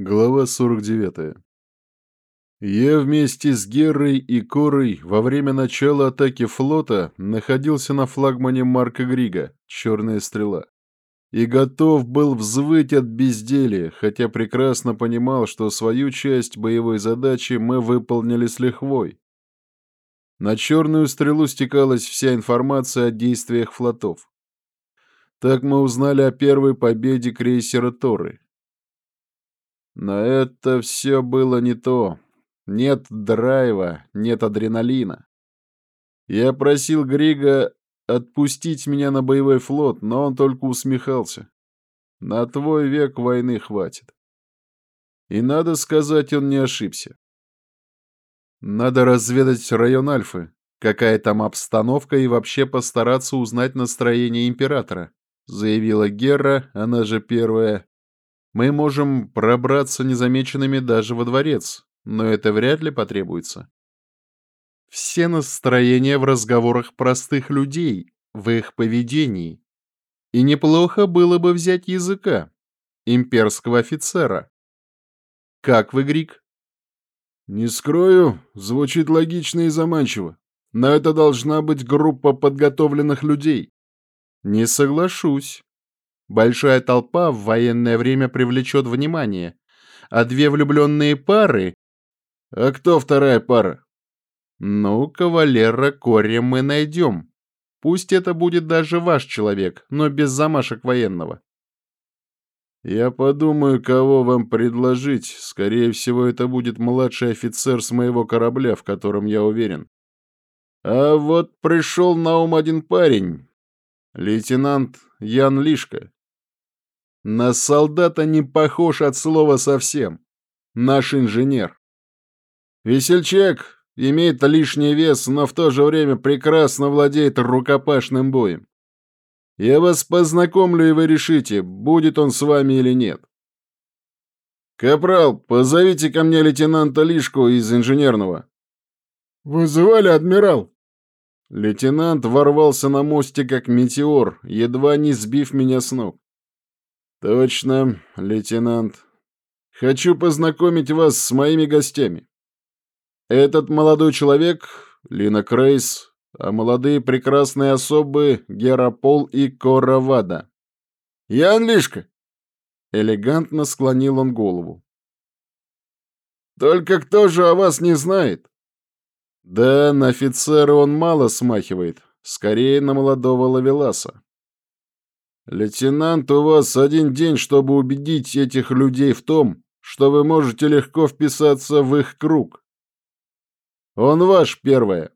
Глава 49. Я вместе с Герой и Корой во время начала атаки флота находился на флагмане Марка Грига «Черная стрела» и готов был взвыть от безделия, хотя прекрасно понимал, что свою часть боевой задачи мы выполнили с лихвой. На «Черную стрелу» стекалась вся информация о действиях флотов. Так мы узнали о первой победе крейсера «Торы», но это все было не то. Нет драйва, нет адреналина. Я просил Грига отпустить меня на боевой флот, но он только усмехался. На твой век войны хватит. И надо сказать, он не ошибся. Надо разведать район Альфы, какая там обстановка и вообще постараться узнать настроение императора, заявила Гера, она же первая, мы можем пробраться незамеченными даже во дворец, но это вряд ли потребуется. Все настроения в разговорах простых людей, в их поведении. И неплохо было бы взять языка, имперского офицера. Как вы, Грик? Не скрою, звучит логично и заманчиво. Но это должна быть группа подготовленных людей. Не соглашусь. Большая толпа в военное время привлечет внимание, а две влюбленные пары... А кто вторая пара? Ну, кавалера Кори мы найдем. Пусть это будет даже ваш человек, но без замашек военного. Я подумаю, кого вам предложить. Скорее всего, это будет младший офицер с моего корабля, в котором я уверен. А вот пришел на ум один парень. Лейтенант Ян Лишка. На солдата не похож от слова совсем. Наш инженер. Весельчак имеет лишний вес, но в то же время прекрасно владеет рукопашным боем. Я вас познакомлю, и вы решите, будет он с вами или нет. Капрал, позовите ко мне лейтенанта Лишку из инженерного. Вызывали, адмирал. Лейтенант ворвался на мосте как метеор, едва не сбив меня с ног. «Точно, лейтенант. Хочу познакомить вас с моими гостями. Этот молодой человек — Лина Крейс, а молодые прекрасные особы — Герапол и Коравада. Я Анлишка!» Элегантно склонил он голову. «Только кто же о вас не знает?» «Да, на офицера он мало смахивает, скорее на молодого лавеласа. «Лейтенант, у вас один день, чтобы убедить этих людей в том, что вы можете легко вписаться в их круг. Он ваш, первое.